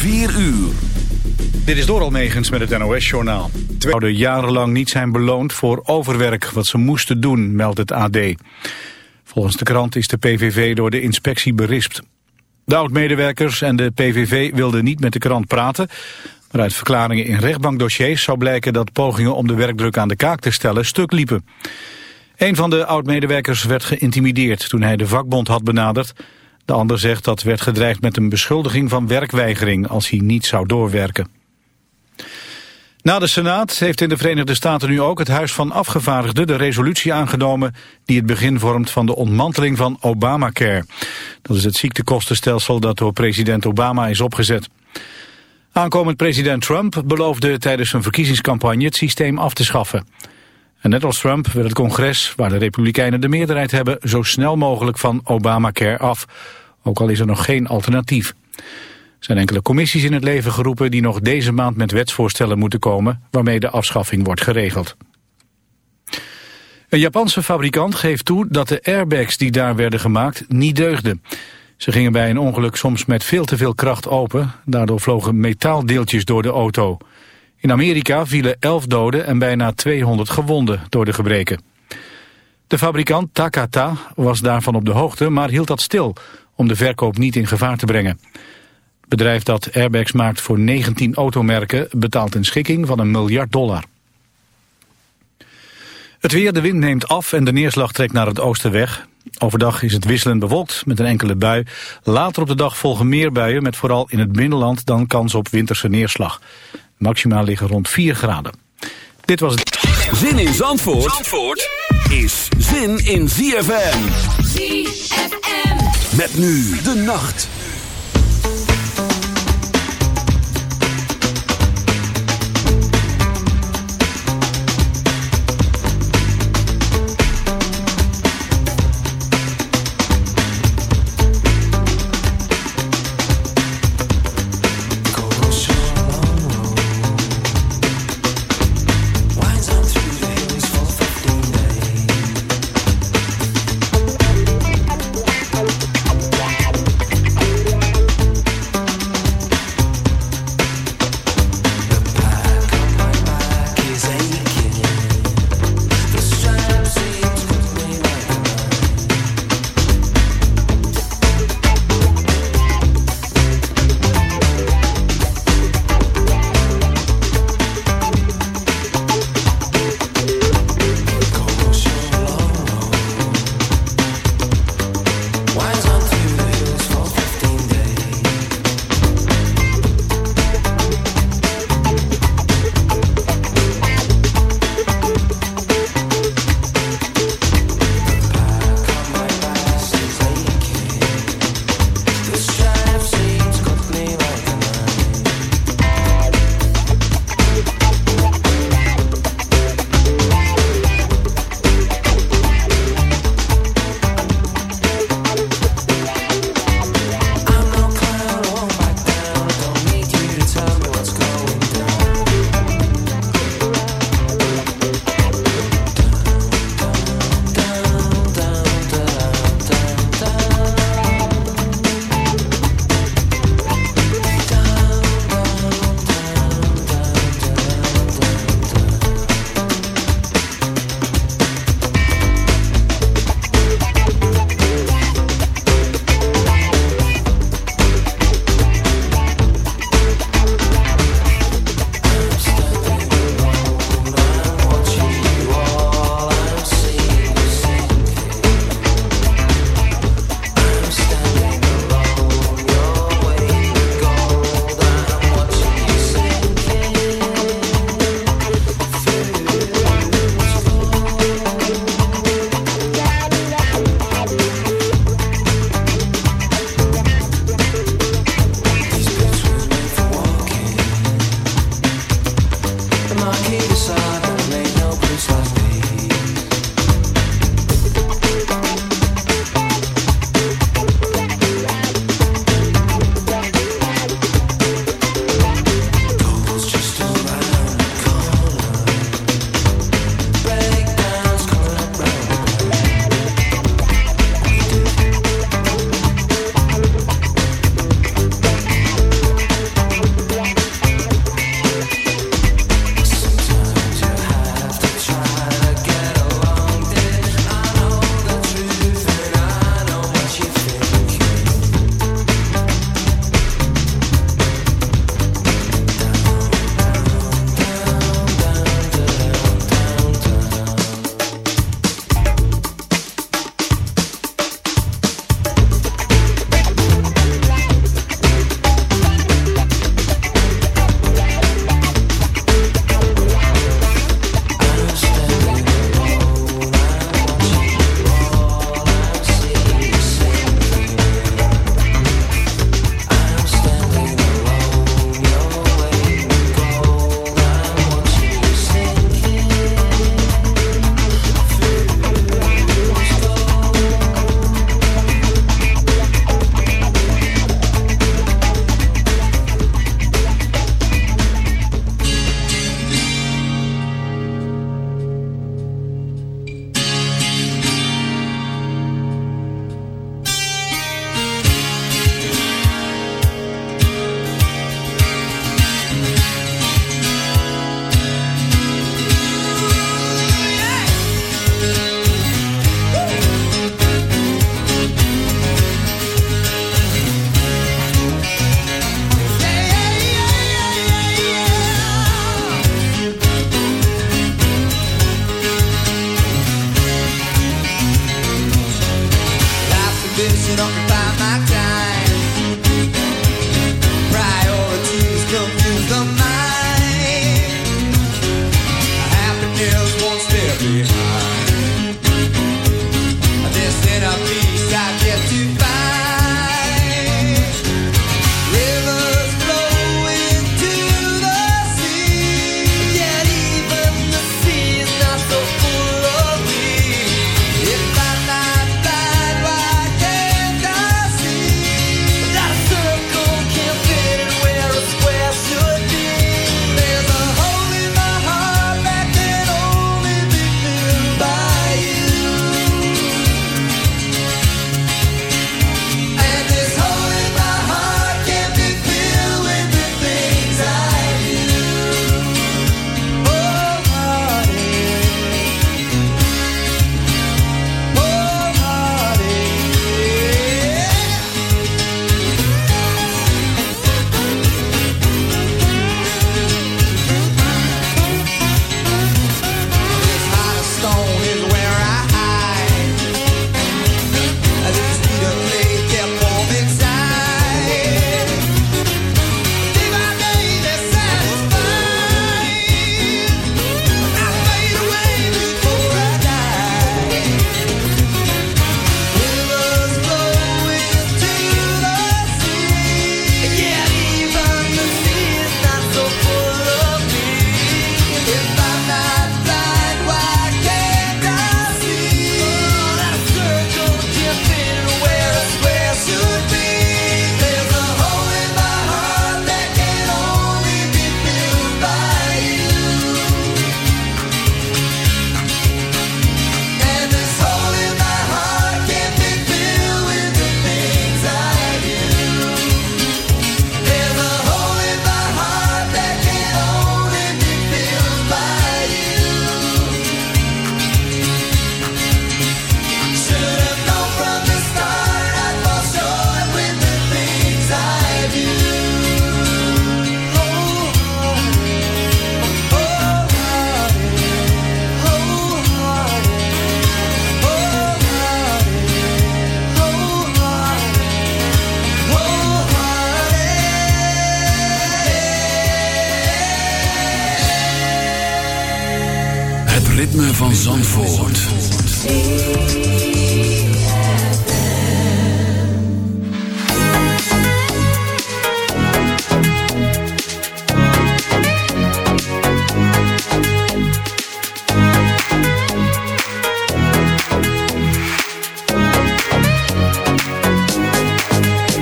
4 uur. Dit is door Almegens met het NOS-journaal. Twee zouden jarenlang niet zijn beloond voor overwerk wat ze moesten doen, meldt het AD. Volgens de krant is de PVV door de inspectie berispt. De oud-medewerkers en de PVV wilden niet met de krant praten... maar uit verklaringen in rechtbankdossiers zou blijken dat pogingen om de werkdruk aan de kaak te stellen stuk liepen. Een van de oud-medewerkers werd geïntimideerd toen hij de vakbond had benaderd... De ander zegt dat werd gedreigd met een beschuldiging van werkweigering als hij niet zou doorwerken. Na de Senaat heeft in de Verenigde Staten nu ook het Huis van Afgevaardigden de resolutie aangenomen die het begin vormt van de ontmanteling van Obamacare. Dat is het ziektekostenstelsel dat door president Obama is opgezet. Aankomend president Trump beloofde tijdens zijn verkiezingscampagne het systeem af te schaffen. En net als Trump wil het congres, waar de Republikeinen de meerderheid hebben, zo snel mogelijk van Obamacare af. Ook al is er nog geen alternatief. Er zijn enkele commissies in het leven geroepen die nog deze maand met wetsvoorstellen moeten komen, waarmee de afschaffing wordt geregeld. Een Japanse fabrikant geeft toe dat de airbags die daar werden gemaakt niet deugden. Ze gingen bij een ongeluk soms met veel te veel kracht open. Daardoor vlogen metaaldeeltjes door de auto. In Amerika vielen 11 doden en bijna 200 gewonden door de gebreken. De fabrikant Takata was daarvan op de hoogte, maar hield dat stil om de verkoop niet in gevaar te brengen. Het bedrijf dat airbags maakt voor 19 automerken betaalt een schikking van een miljard dollar. Het weer, de wind neemt af en de neerslag trekt naar het oosten weg. Overdag is het wisselend bewolkt met een enkele bui. Later op de dag volgen meer buien met vooral in het binnenland dan kans op winterse neerslag. Maximaal liggen rond 4 graden. Dit was het. Zin in Zandvoort, Zandvoort is zin in ZFM. ZFM. Met nu de nacht.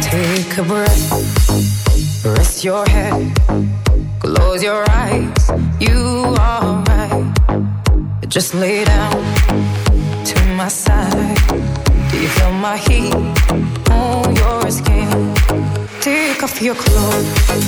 take a breath rest your head close your eyes. You are right. Just lay close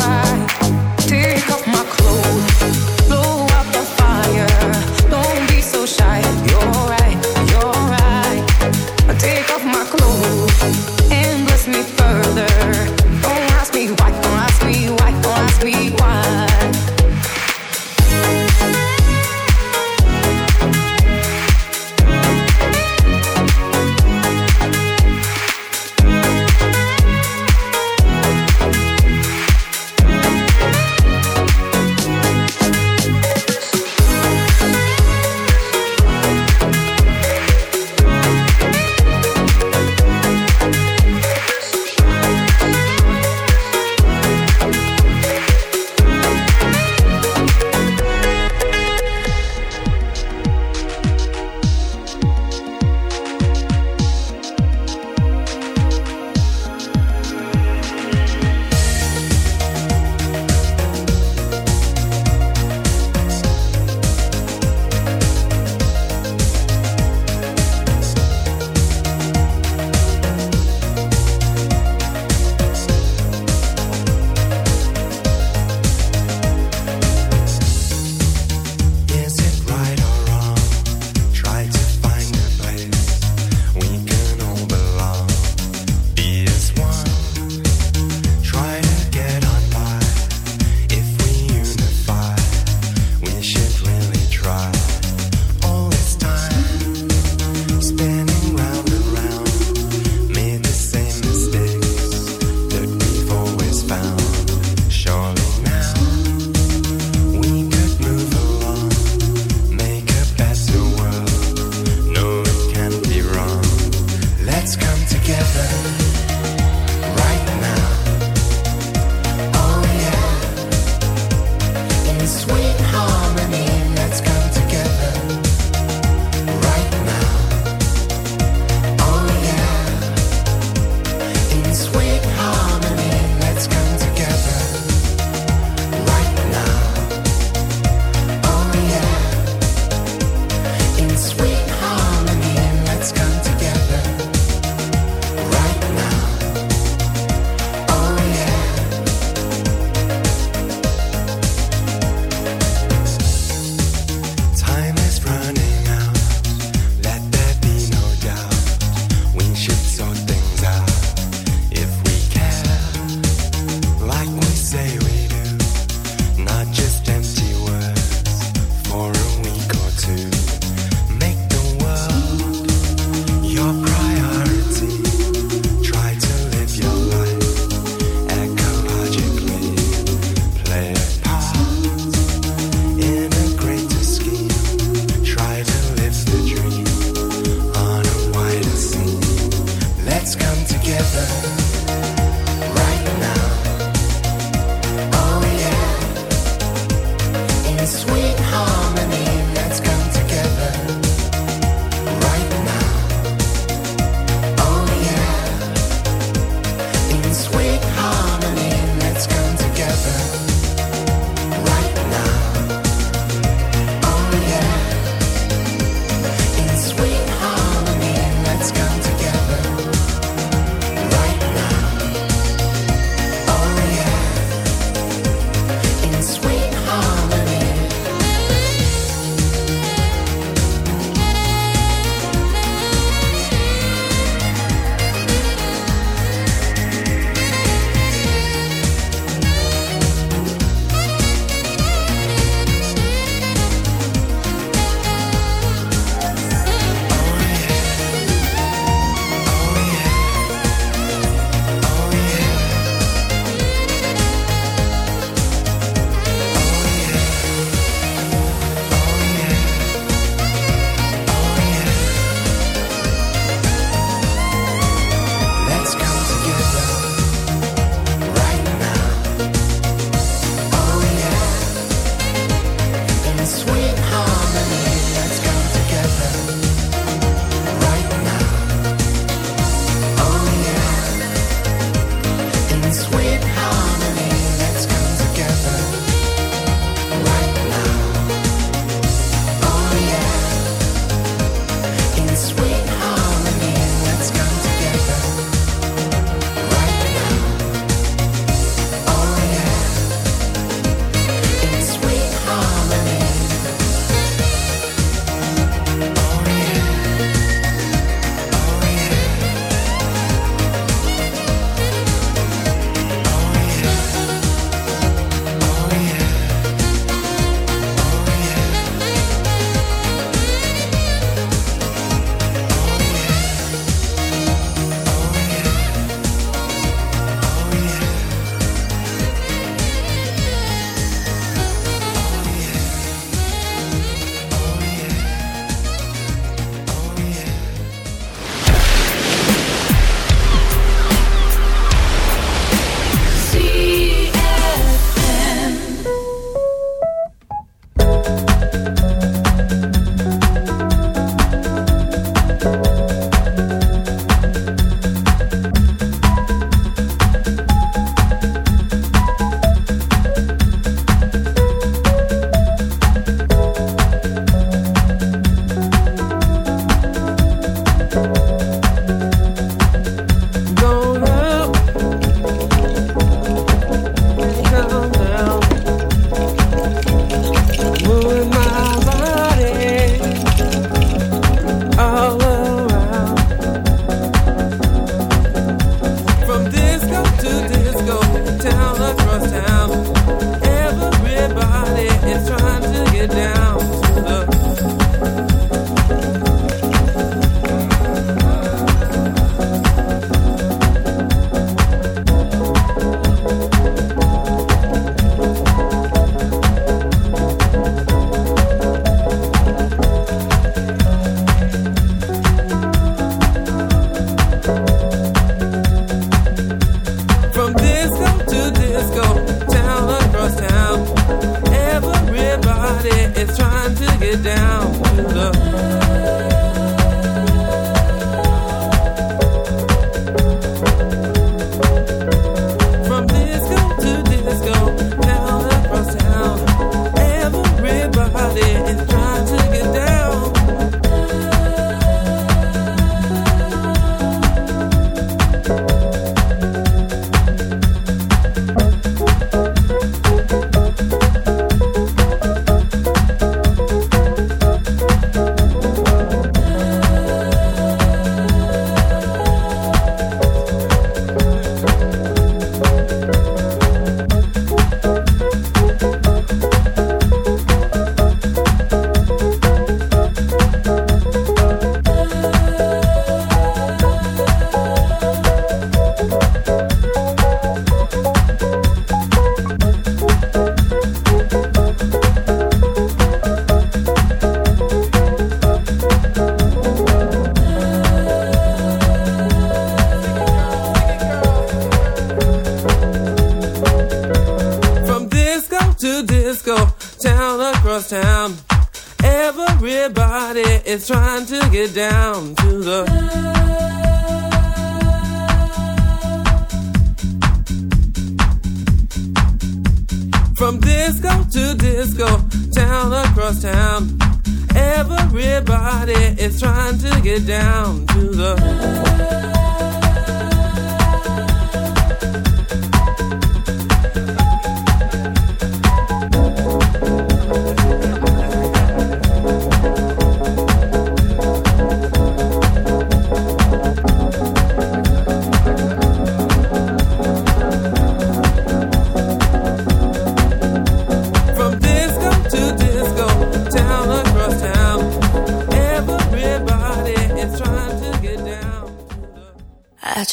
down.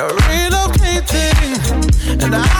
You're relocating, and I